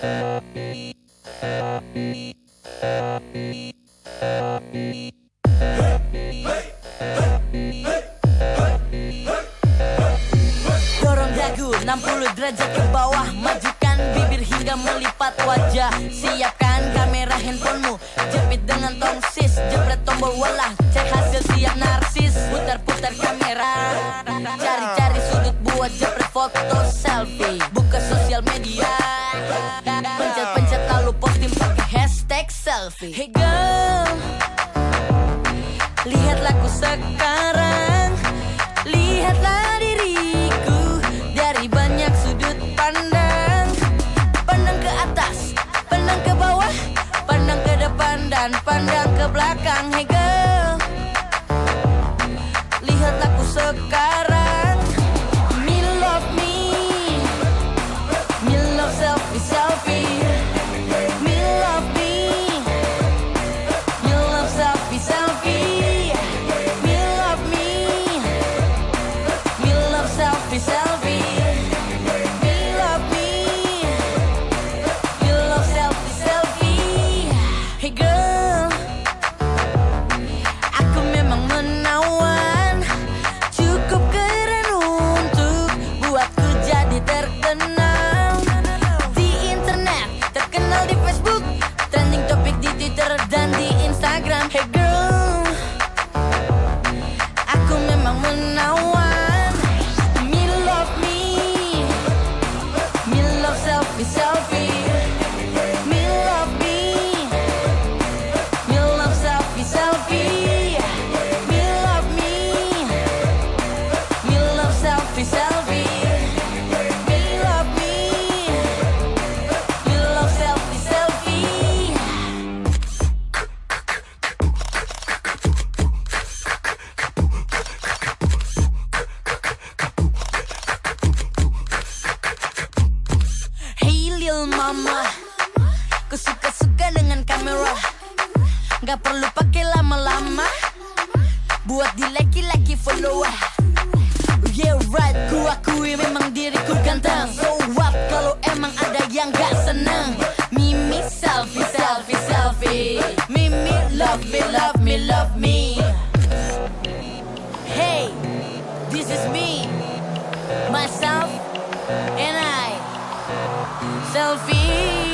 Dorong dagu 60 derajat ke bawah. Majukan bibir hingga melipat wajah. Siapkan kamera handphonemu. Jepit dengan tongsis Jepret tombol walah. Cek hasil siap narsis. Putar-putar kamera. Cari-cari sudut buat jepret foto selfie Pencet-pencet lalu posting pakai hashtag selfie. Hey girl Lihatlah ku sekarang. Lihatlah diriku Dari banyak sudut pandang. Pandang ke atas Pandang ke bawah Pandang ke depan dan pandang ke belakang. Hey mama. Ku suka-suka dengan kamera. Gak perlu pakai lama-lama. Buat di laki-laki follower. Yeah right, ku akui memang diriku ganteng. So what kalau emang ada yang gak seneng. Mimi selfie, selfie, selfie. Mimi love me, love me, love me Selfie